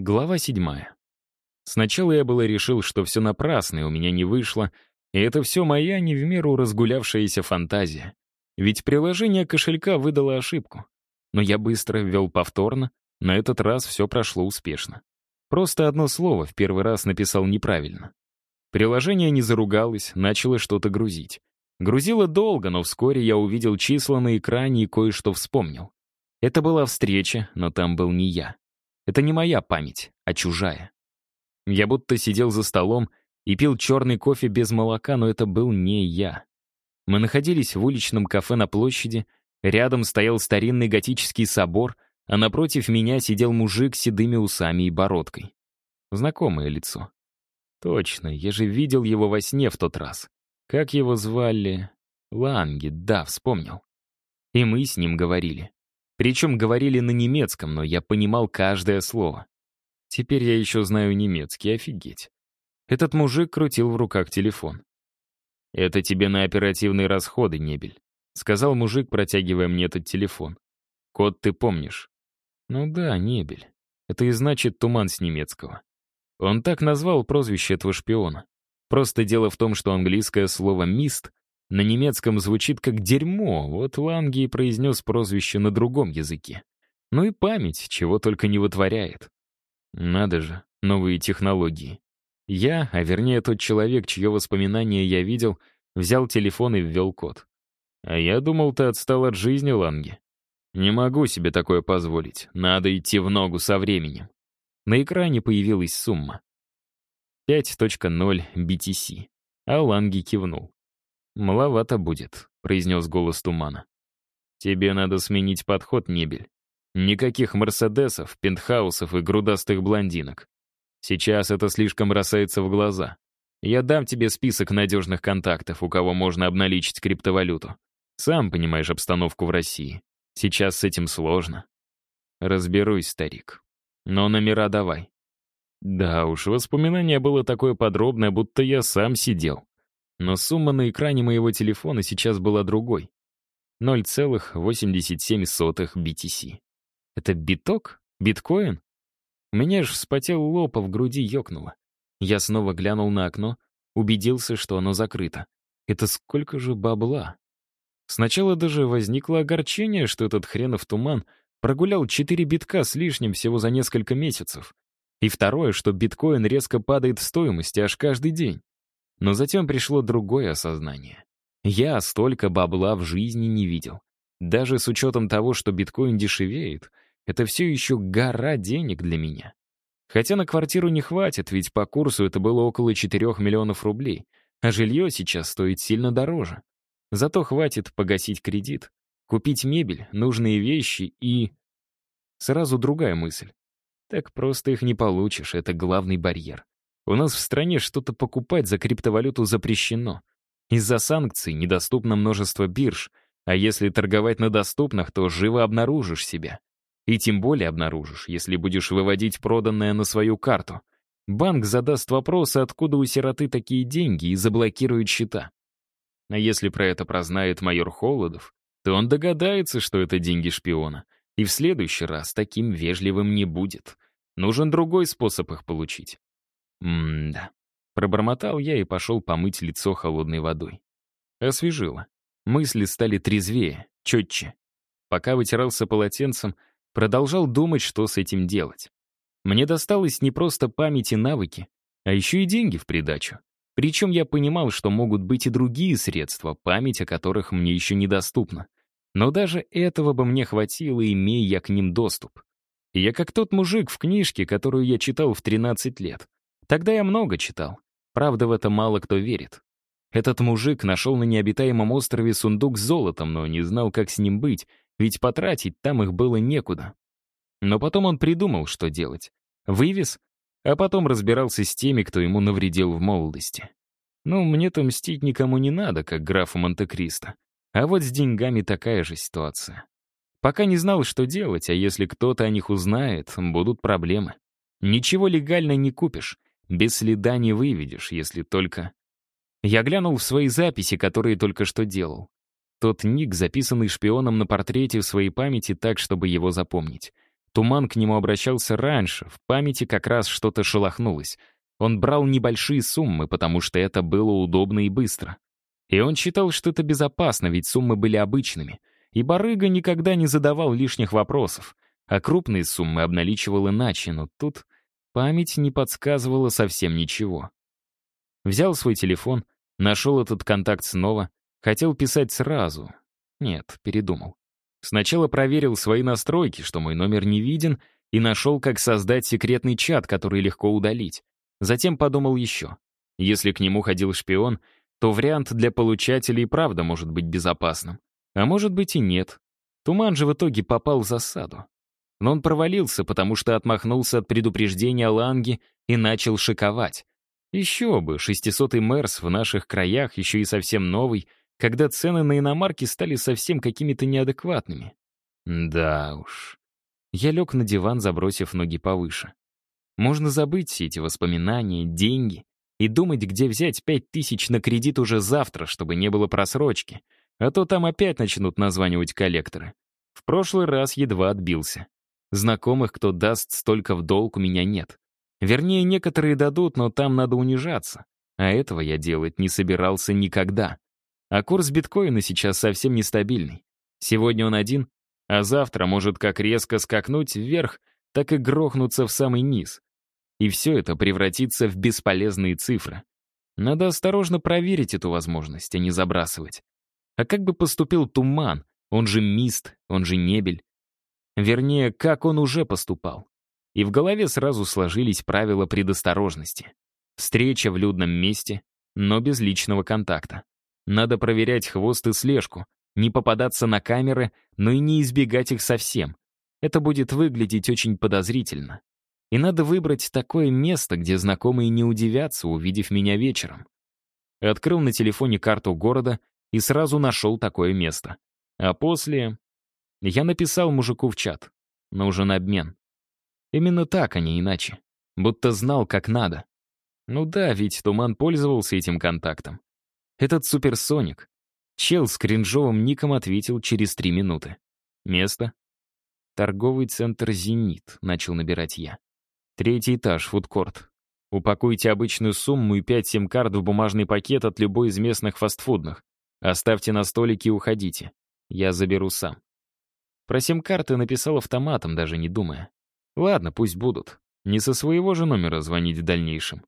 Глава седьмая. Сначала я было решил, что все напрасно, и у меня не вышло, и это все моя не в меру разгулявшаяся фантазия. Ведь приложение кошелька выдало ошибку. Но я быстро ввел повторно, на этот раз все прошло успешно. Просто одно слово в первый раз написал неправильно. Приложение не заругалось, начало что-то грузить. Грузило долго, но вскоре я увидел числа на экране и кое-что вспомнил. Это была встреча, но там был не я. Это не моя память, а чужая. Я будто сидел за столом и пил черный кофе без молока, но это был не я. Мы находились в уличном кафе на площади, рядом стоял старинный готический собор, а напротив меня сидел мужик с седыми усами и бородкой. Знакомое лицо. Точно, я же видел его во сне в тот раз. Как его звали? Ланги, да, вспомнил. И мы с ним говорили. Причем говорили на немецком, но я понимал каждое слово. Теперь я еще знаю немецкий, офигеть. Этот мужик крутил в руках телефон. «Это тебе на оперативные расходы, Небель», — сказал мужик, протягивая мне этот телефон. «Код ты помнишь?» «Ну да, Небель. Это и значит туман с немецкого». Он так назвал прозвище этого шпиона. Просто дело в том, что английское слово «мист» На немецком звучит как дерьмо, вот Ланги и произнес прозвище на другом языке. Ну и память, чего только не вытворяет. Надо же, новые технологии. Я, а вернее тот человек, чье воспоминание я видел, взял телефон и ввел код. А я думал, ты отстал от жизни, Ланги. Не могу себе такое позволить. Надо идти в ногу со временем. На экране появилась сумма. 5.0 BTC. А Ланги кивнул. «Маловато будет», — произнес голос тумана. «Тебе надо сменить подход, Небель. Никаких мерседесов, пентхаусов и грудастых блондинок. Сейчас это слишком бросается в глаза. Я дам тебе список надежных контактов, у кого можно обналичить криптовалюту. Сам понимаешь обстановку в России. Сейчас с этим сложно. Разберусь, старик. Но номера давай. Да уж, воспоминание было такое подробное, будто я сам сидел. Но сумма на экране моего телефона сейчас была другой. 0,87 BTC. Это биток? Биткоин? У меня аж вспотел лоб, а в груди ёкнуло. Я снова глянул на окно, убедился, что оно закрыто. Это сколько же бабла? Сначала даже возникло огорчение, что этот хренов туман прогулял 4 битка с лишним всего за несколько месяцев. И второе, что биткоин резко падает в стоимости аж каждый день. Но затем пришло другое осознание. Я столько бабла в жизни не видел. Даже с учетом того, что биткоин дешевеет, это все еще гора денег для меня. Хотя на квартиру не хватит, ведь по курсу это было около 4 миллионов рублей, а жилье сейчас стоит сильно дороже. Зато хватит погасить кредит, купить мебель, нужные вещи и... Сразу другая мысль. Так просто их не получишь, это главный барьер. У нас в стране что-то покупать за криптовалюту запрещено. Из-за санкций недоступно множество бирж, а если торговать на доступных, то живо обнаружишь себя. И тем более обнаружишь, если будешь выводить проданное на свою карту. Банк задаст вопрос, откуда у сироты такие деньги, и заблокирует счета. А если про это прознает майор Холодов, то он догадается, что это деньги шпиона, и в следующий раз таким вежливым не будет. Нужен другой способ их получить. М-да. Пробормотал я и пошел помыть лицо холодной водой. Освежило. Мысли стали трезвее, четче. Пока вытирался полотенцем, продолжал думать, что с этим делать. Мне досталось не просто память и навыки, а еще и деньги в придачу. Причем я понимал, что могут быть и другие средства, память о которых мне еще недоступна. Но даже этого бы мне хватило, имея я к ним доступ. я как тот мужик в книжке, которую я читал в 13 лет. Тогда я много читал. Правда, в это мало кто верит. Этот мужик нашел на необитаемом острове сундук с золотом, но не знал, как с ним быть, ведь потратить там их было некуда. Но потом он придумал, что делать. Вывез, а потом разбирался с теми, кто ему навредил в молодости. Ну, мне-то мстить никому не надо, как графу Монте-Кристо. А вот с деньгами такая же ситуация. Пока не знал, что делать, а если кто-то о них узнает, будут проблемы. Ничего легально не купишь, без следа не выведешь, если только... Я глянул в свои записи, которые только что делал. Тот ник, записанный шпионом на портрете в своей памяти так, чтобы его запомнить. Туман к нему обращался раньше, в памяти как раз что-то шелохнулось. Он брал небольшие суммы, потому что это было удобно и быстро. И он считал, что это безопасно, ведь суммы были обычными. И барыга никогда не задавал лишних вопросов. А крупные суммы обналичивал иначе, но тут память не подсказывала совсем ничего. Взял свой телефон, нашел этот контакт снова, хотел писать сразу. Нет, передумал. Сначала проверил свои настройки, что мой номер не виден, и нашел, как создать секретный чат, который легко удалить. Затем подумал еще. Если к нему ходил шпион, то вариант для получателя и правда может быть безопасным. А может быть и нет. Туман же в итоге попал в засаду. Но он провалился, потому что отмахнулся от предупреждения Ланги и начал шиковать. Еще бы, 600-й Мерс в наших краях, еще и совсем новый, когда цены на иномарки стали совсем какими-то неадекватными. Да уж. Я лег на диван, забросив ноги повыше. Можно забыть все эти воспоминания, деньги и думать, где взять пять тысяч на кредит уже завтра, чтобы не было просрочки. А то там опять начнут названивать коллекторы. В прошлый раз едва отбился. Знакомых, кто даст столько в долг, у меня нет. Вернее, некоторые дадут, но там надо унижаться. А этого я делать не собирался никогда. А курс биткоина сейчас совсем нестабильный. Сегодня он один, а завтра может как резко скакнуть вверх, так и грохнуться в самый низ. И все это превратится в бесполезные цифры. Надо осторожно проверить эту возможность, а не забрасывать. А как бы поступил Туман, он же Мист, он же Небель? Вернее, как он уже поступал. И в голове сразу сложились правила предосторожности. Встреча в людном месте, но без личного контакта. Надо проверять хвост и слежку, не попадаться на камеры, но и не избегать их совсем. Это будет выглядеть очень подозрительно. И надо выбрать такое место, где знакомые не удивятся, увидев меня вечером. Открыл на телефоне карту города и сразу нашел такое место. А после... Я написал мужику в чат. Нужен обмен. Именно так, а не иначе. Будто знал, как надо. Ну да, ведь Туман пользовался этим контактом. Этот суперсоник. Чел с кринжовым ником ответил через три минуты. Место? Торговый центр «Зенит», — начал набирать я. Третий этаж, фудкорт. Упакуйте обычную сумму и пять сим-карт в бумажный пакет от любой из местных фастфудных. Оставьте на столике и уходите. Я заберу сам. Про сим-карты написал автоматом, даже не думая. Ладно, пусть будут. Не со своего же номера звонить в дальнейшем.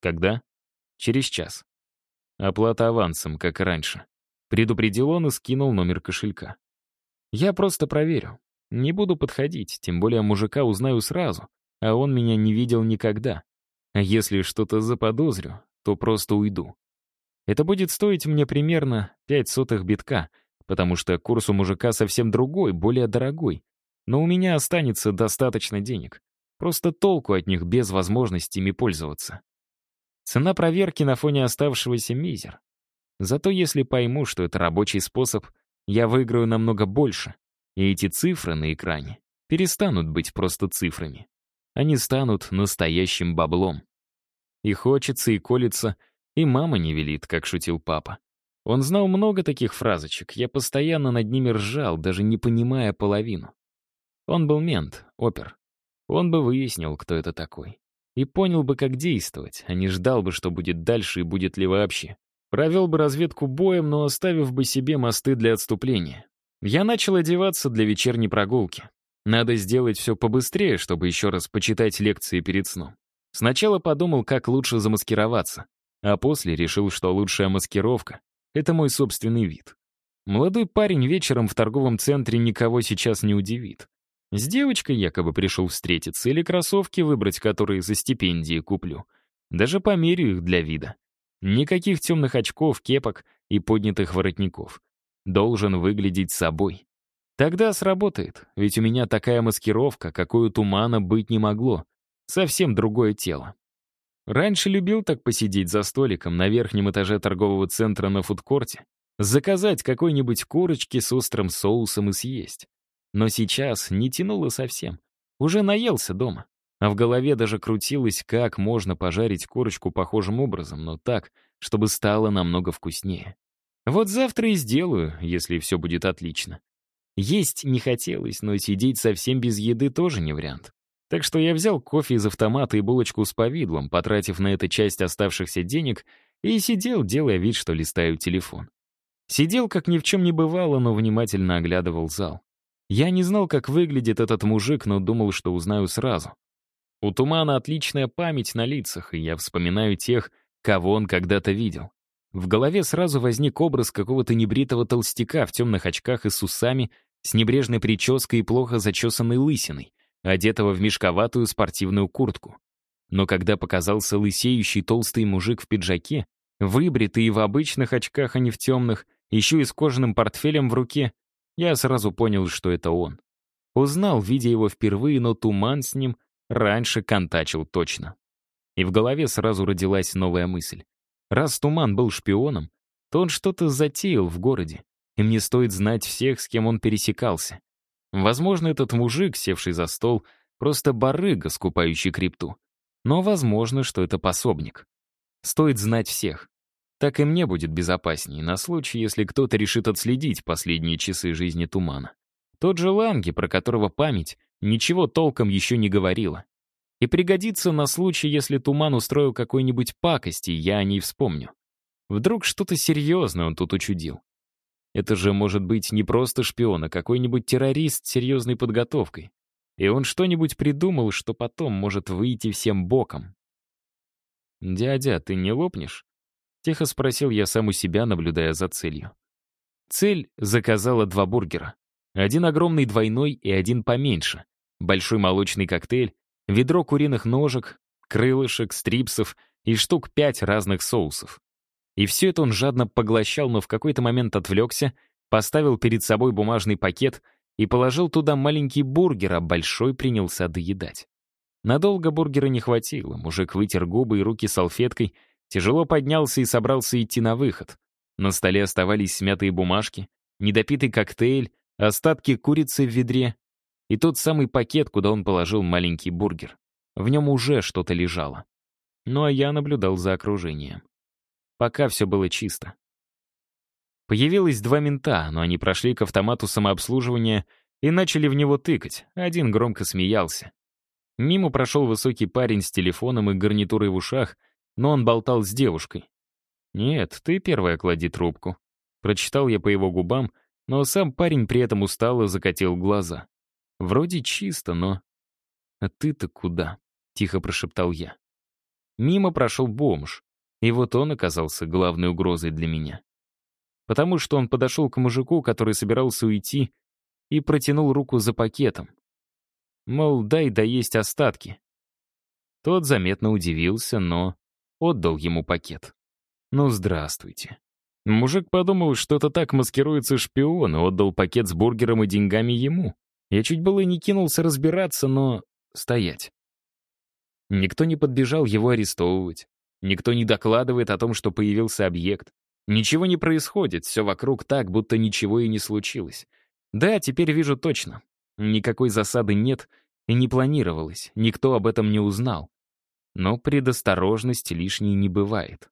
Когда? Через час. Оплата авансом, как и раньше. Предупредил он и скинул номер кошелька. Я просто проверю. Не буду подходить, тем более мужика узнаю сразу, а он меня не видел никогда. А если что-то заподозрю, то просто уйду. Это будет стоить мне примерно пять сотых битка, потому что курс у мужика совсем другой, более дорогой. Но у меня останется достаточно денег. Просто толку от них без возможности ими пользоваться. Цена проверки на фоне оставшегося мизер. Зато если пойму, что это рабочий способ, я выиграю намного больше, и эти цифры на экране перестанут быть просто цифрами. Они станут настоящим баблом. И хочется, и колется, и мама не велит, как шутил папа. Он знал много таких фразочек, я постоянно над ними ржал, даже не понимая половину. Он был мент, опер. Он бы выяснил, кто это такой и понял бы, как действовать, а не ждал бы, что будет дальше и будет ли вообще. Провел бы разведку боем, но оставив бы себе мосты для отступления. Я начал одеваться для вечерней прогулки. Надо сделать все побыстрее, чтобы еще раз почитать лекции перед сном. Сначала подумал, как лучше замаскироваться, а после решил, что лучшая маскировка — это мой собственный вид. Молодой парень вечером в торговом центре никого сейчас не удивит. С девочкой якобы пришел встретиться или кроссовки выбрать, которые за стипендии куплю. Даже померю их для вида. Никаких темных очков, кепок и поднятых воротников. Должен выглядеть собой. Тогда сработает, ведь у меня такая маскировка, какой у тумана быть не могло. Совсем другое тело. Раньше любил так посидеть за столиком на верхнем этаже торгового центра на фудкорте, заказать какой-нибудь курочки с острым соусом и съесть. Но сейчас не тянуло совсем. Уже наелся дома. А в голове даже крутилось, как можно пожарить курочку похожим образом, но так, чтобы стало намного вкуснее. Вот завтра и сделаю, если все будет отлично. Есть не хотелось, но сидеть совсем без еды тоже не вариант. Так что я взял кофе из автомата и булочку с повидлом, потратив на это часть оставшихся денег, и сидел, делая вид, что листаю телефон. Сидел, как ни в чем не бывало, но внимательно оглядывал зал. Я не знал, как выглядит этот мужик, но думал, что узнаю сразу. У Тумана отличная память на лицах, и я вспоминаю тех, кого он когда-то видел. В голове сразу возник образ какого-то небритого толстяка в темных очках и с усами, с небрежной прической и плохо зачесанной лысиной, одетого в мешковатую спортивную куртку. Но когда показался лысеющий толстый мужик в пиджаке, выбритый в обычных очках, а не в темных, еще и с кожаным портфелем в руке, я сразу понял, что это он. Узнал, видя его впервые, но туман с ним раньше контачил точно. И в голове сразу родилась новая мысль. Раз Туман был шпионом, то он что-то затеял в городе, и мне стоит знать всех, с кем он пересекался. Возможно, этот мужик, севший за стол, просто барыга, скупающий крипту. Но возможно, что это пособник. Стоит знать всех. Так и мне будет безопаснее, на случай, если кто-то решит отследить последние часы жизни Тумана. Тот же Ланги, про которого память ничего толком еще не говорила. И пригодится на случай, если Туман устроил какой-нибудь пакости, я о ней вспомню. Вдруг что-то серьезное он тут учудил. Это же может быть не просто шпион, а какой-нибудь террорист с серьезной подготовкой. И он что-нибудь придумал, что потом может выйти всем боком. «Дядя, ты не лопнешь?» Тихо спросил я сам у себя, наблюдая за целью. Цель заказала два бургера. Один огромный двойной и один поменьше. Большой молочный коктейль, ведро куриных ножек, крылышек, стрипсов и штук пять разных соусов. И все это он жадно поглощал, но в какой-то момент отвлекся, поставил перед собой бумажный пакет и положил туда маленький бургер, а большой принялся доедать. Надолго бургера не хватило, мужик вытер губы и руки салфеткой, тяжело поднялся и собрался идти на выход. На столе оставались смятые бумажки, недопитый коктейль, остатки курицы в ведре и тот самый пакет, куда он положил маленький бургер. В нем уже что-то лежало. Ну а я наблюдал за окружением. Пока все было чисто. Появилось два мента, но они прошли к автомату самообслуживания и начали в него тыкать. Один громко смеялся. Мимо прошел высокий парень с телефоном и гарнитурой в ушах, но он болтал с девушкой. «Нет, ты первая клади трубку». Прочитал я по его губам, но сам парень при этом устало закатил глаза. Вроде чисто, но... «А ты-то куда?» — тихо прошептал я. Мимо прошел бомж, и вот он оказался главной угрозой для меня. Потому что он подошел к мужику, который собирался уйти, и протянул руку за пакетом. Мол, дай доесть остатки. Тот заметно удивился, но отдал ему пакет. Ну, здравствуйте. Мужик подумал, что это так маскируется шпион, и отдал пакет с бургером и деньгами ему. Я чуть было не кинулся разбираться, но стоять. Никто не подбежал его арестовывать. Никто не докладывает о том, что появился объект. Ничего не происходит, все вокруг так, будто ничего и не случилось. Да, теперь вижу точно. Никакой засады нет и не планировалось, никто об этом не узнал. Но предосторожности лишней не бывает.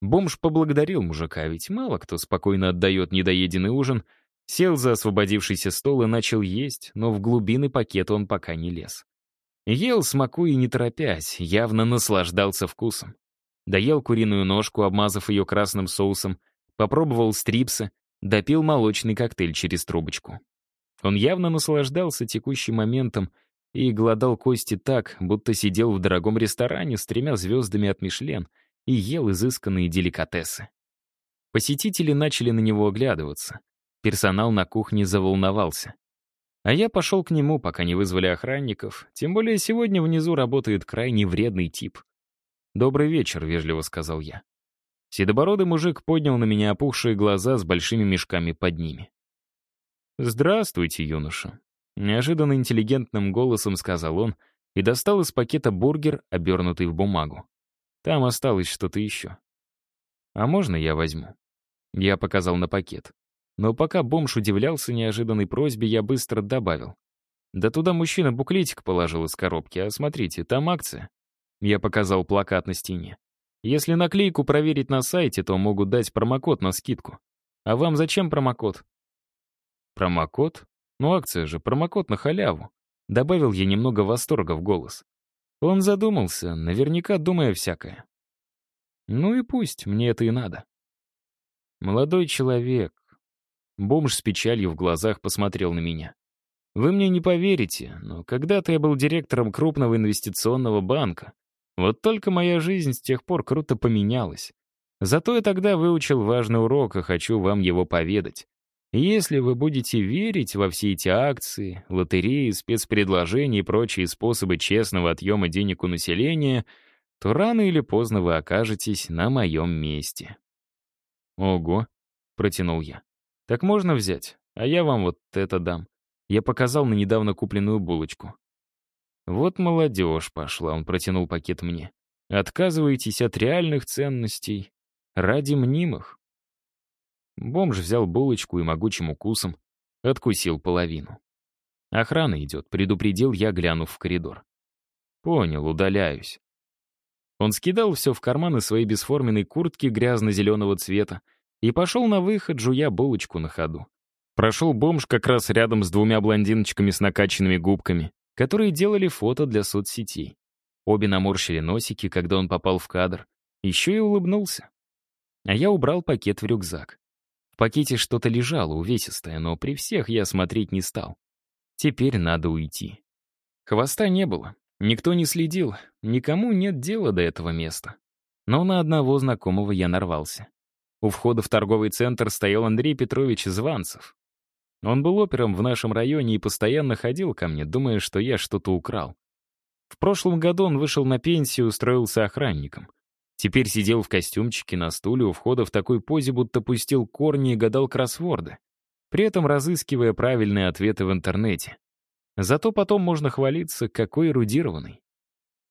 Бомж поблагодарил мужика, ведь мало кто спокойно отдает недоеденный ужин — Сел за освободившийся стол и начал есть, но в глубины пакета он пока не лез. Ел, смакуя не торопясь, явно наслаждался вкусом. Доел куриную ножку, обмазав ее красным соусом, попробовал стрипсы, допил молочный коктейль через трубочку. Он явно наслаждался текущим моментом и голодал кости так, будто сидел в дорогом ресторане с тремя звездами от Мишлен и ел изысканные деликатесы. Посетители начали на него оглядываться. Персонал на кухне заволновался. А я пошел к нему, пока не вызвали охранников, тем более сегодня внизу работает крайне вредный тип. «Добрый вечер», — вежливо сказал я. Седобородый мужик поднял на меня опухшие глаза с большими мешками под ними. «Здравствуйте, юноша», — неожиданно интеллигентным голосом сказал он и достал из пакета бургер, обернутый в бумагу. Там осталось что-то еще. «А можно я возьму?» Я показал на пакет. Но пока бомж удивлялся неожиданной просьбе, я быстро добавил. «Да туда мужчина буклетик положил из коробки, а смотрите, там акция». Я показал плакат на стене. Если наклейку проверить на сайте, то могут дать промокод на скидку. А вам зачем промокод? Промокод? Ну акция же, промокод на халяву. Добавил я немного восторга в голос. Он задумался, наверняка думая всякое. Ну и пусть, мне это и надо. Молодой человек. Бомж с печалью в глазах посмотрел на меня. Вы мне не поверите, но когда-то я был директором крупного инвестиционного банка. Вот только моя жизнь с тех пор круто поменялась. Зато я тогда выучил важный урок, и хочу вам его поведать. Если вы будете верить во все эти акции, лотереи, спецпредложения и прочие способы честного отъема денег у населения, то рано или поздно вы окажетесь на моем месте. «Ого», — протянул я. «Так можно взять, а я вам вот это дам». Я показал на недавно купленную булочку. «Вот молодежь пошла», — он протянул пакет мне. «Отказываетесь от реальных ценностей ради мнимых». Бомж взял булочку и могучим укусом откусил половину. «Охрана идет», — предупредил я, глянув в коридор. «Понял, удаляюсь». Он скидал все в карманы своей бесформенной куртки грязно-зеленого цвета и пошел на выход, жуя булочку на ходу. Прошел бомж как раз рядом с двумя блондиночками с накачанными губками, которые делали фото для соцсетей. Обе наморщили носики, когда он попал в кадр. Еще и улыбнулся. А я убрал пакет в рюкзак пакете что-то лежало увесистое, но при всех я смотреть не стал. Теперь надо уйти. Хвоста не было, никто не следил, никому нет дела до этого места. Но на одного знакомого я нарвался. У входа в торговый центр стоял Андрей Петрович Званцев. Он был опером в нашем районе и постоянно ходил ко мне, думая, что я что-то украл. В прошлом году он вышел на пенсию и устроился охранником — Теперь сидел в костюмчике на стуле у входа в такой позе, будто пустил корни и гадал кроссворды, при этом разыскивая правильные ответы в интернете. Зато потом можно хвалиться, какой эрудированный.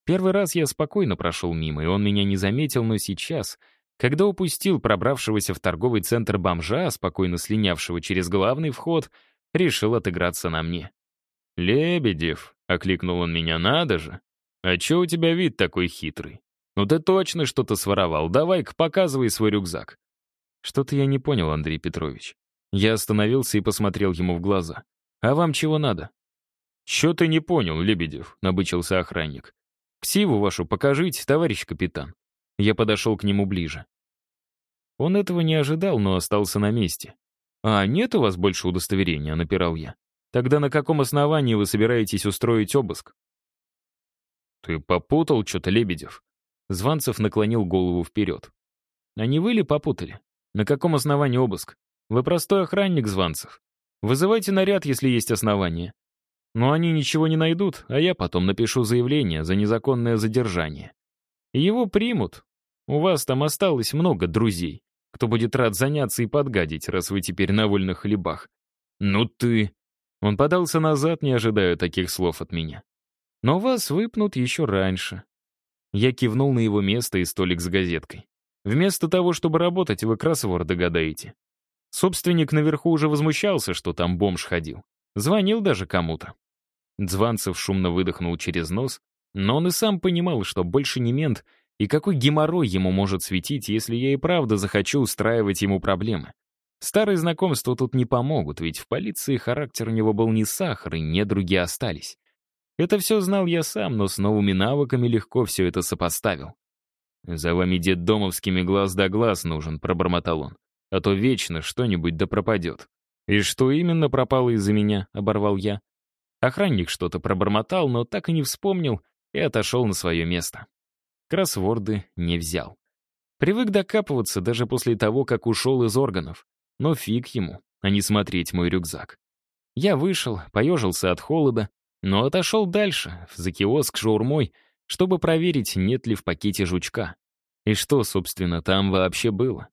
Первый раз я спокойно прошел мимо, и он меня не заметил, но сейчас, когда упустил пробравшегося в торговый центр бомжа, спокойно слинявшего через главный вход, решил отыграться на мне. «Лебедев», — окликнул он меня, — «надо же! А чё у тебя вид такой хитрый?» «Ну ты точно что-то своровал. Давай-ка показывай свой рюкзак». Что-то я не понял, Андрей Петрович. Я остановился и посмотрел ему в глаза. «А вам чего надо?» «Чё ты не понял, Лебедев?» — набычился охранник. «Ксиву вашу покажите, товарищ капитан». Я подошел к нему ближе. Он этого не ожидал, но остался на месте. «А нет у вас больше удостоверения?» — напирал я. «Тогда на каком основании вы собираетесь устроить обыск?» «Ты попутал что-то, Лебедев?» Званцев наклонил голову вперед. «А не вы ли попутали? На каком основании обыск? Вы простой охранник, Званцев. Вызывайте наряд, если есть основания. Но они ничего не найдут, а я потом напишу заявление за незаконное задержание. Его примут. У вас там осталось много друзей, кто будет рад заняться и подгадить, раз вы теперь на вольных хлебах. Ну ты...» Он подался назад, не ожидая таких слов от меня. «Но вас выпнут еще раньше. Я кивнул на его место и столик с газеткой. Вместо того, чтобы работать, вы кроссворды гадаете. Собственник наверху уже возмущался, что там бомж ходил. Звонил даже кому-то. Дзванцев шумно выдохнул через нос, но он и сам понимал, что больше не мент, и какой геморрой ему может светить, если я и правда захочу устраивать ему проблемы. Старые знакомства тут не помогут, ведь в полиции характер у него был не сахар, и недруги остались. Это все знал я сам, но с новыми навыками легко все это сопоставил. «За вами дед домовскими глаз да глаз нужен», — пробормотал он. «А то вечно что-нибудь да пропадет». «И что именно пропало из-за меня?» — оборвал я. Охранник что-то пробормотал, но так и не вспомнил и отошел на свое место. Кроссворды не взял. Привык докапываться даже после того, как ушел из органов. Но фиг ему, а не смотреть мой рюкзак. Я вышел, поежился от холода, но отошел дальше, за киоск шаурмой, чтобы проверить, нет ли в пакете жучка. И что, собственно, там вообще было.